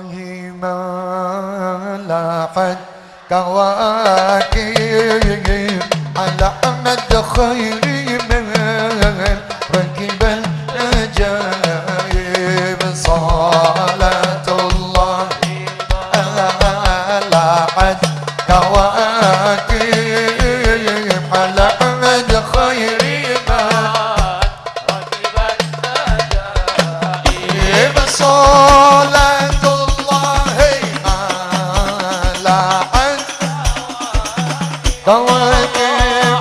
ما لاحت كواكب على أحمد خير طلعت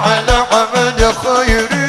على عبد خير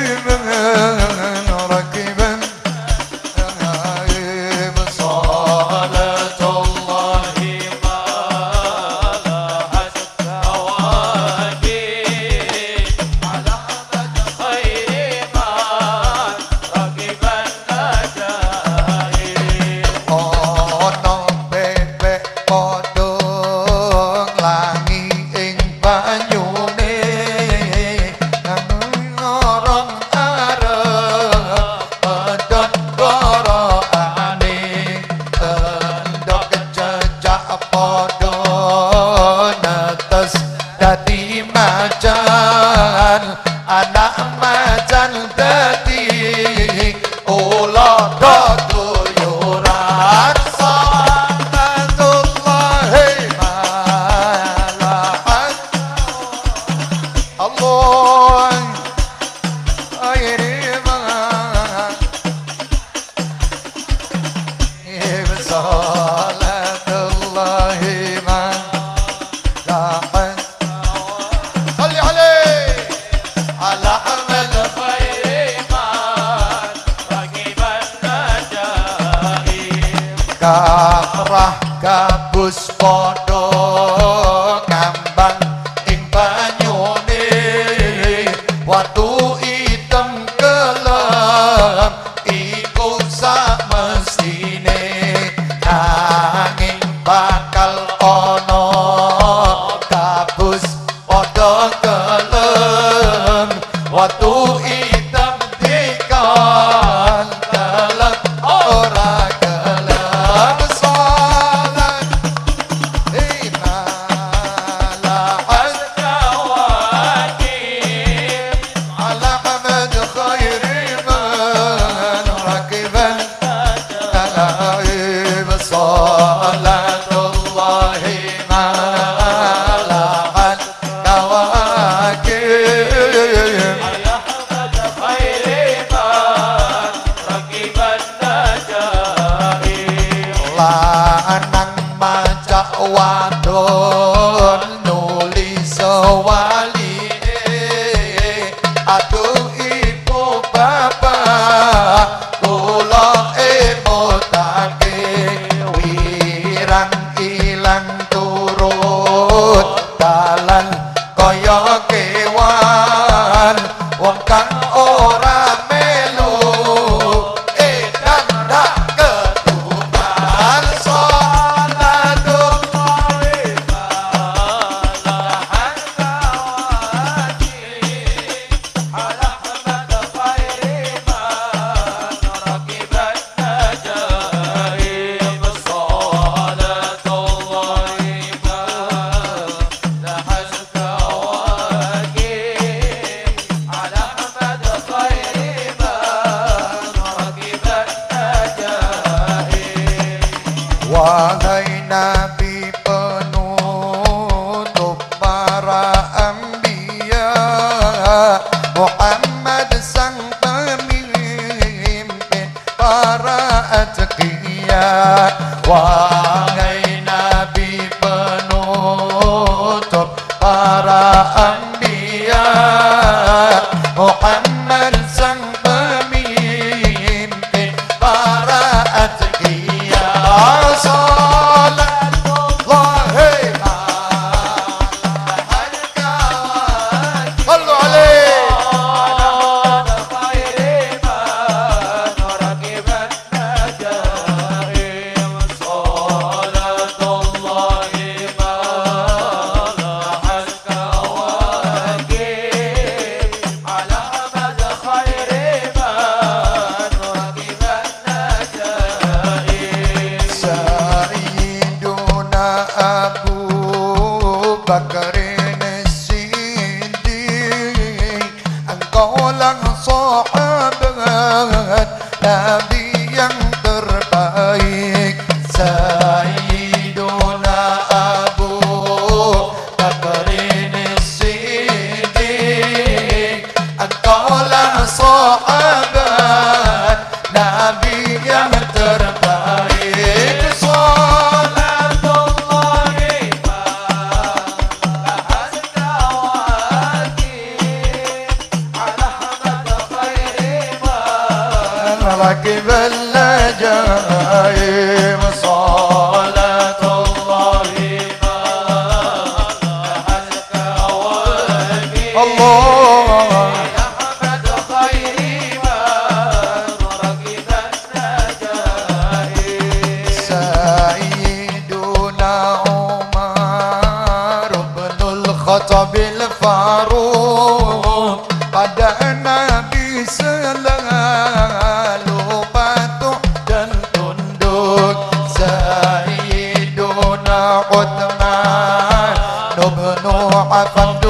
can anak macan tetik karah kabus podo. papá. I راكب النجايم صلاة عثمان بن عفان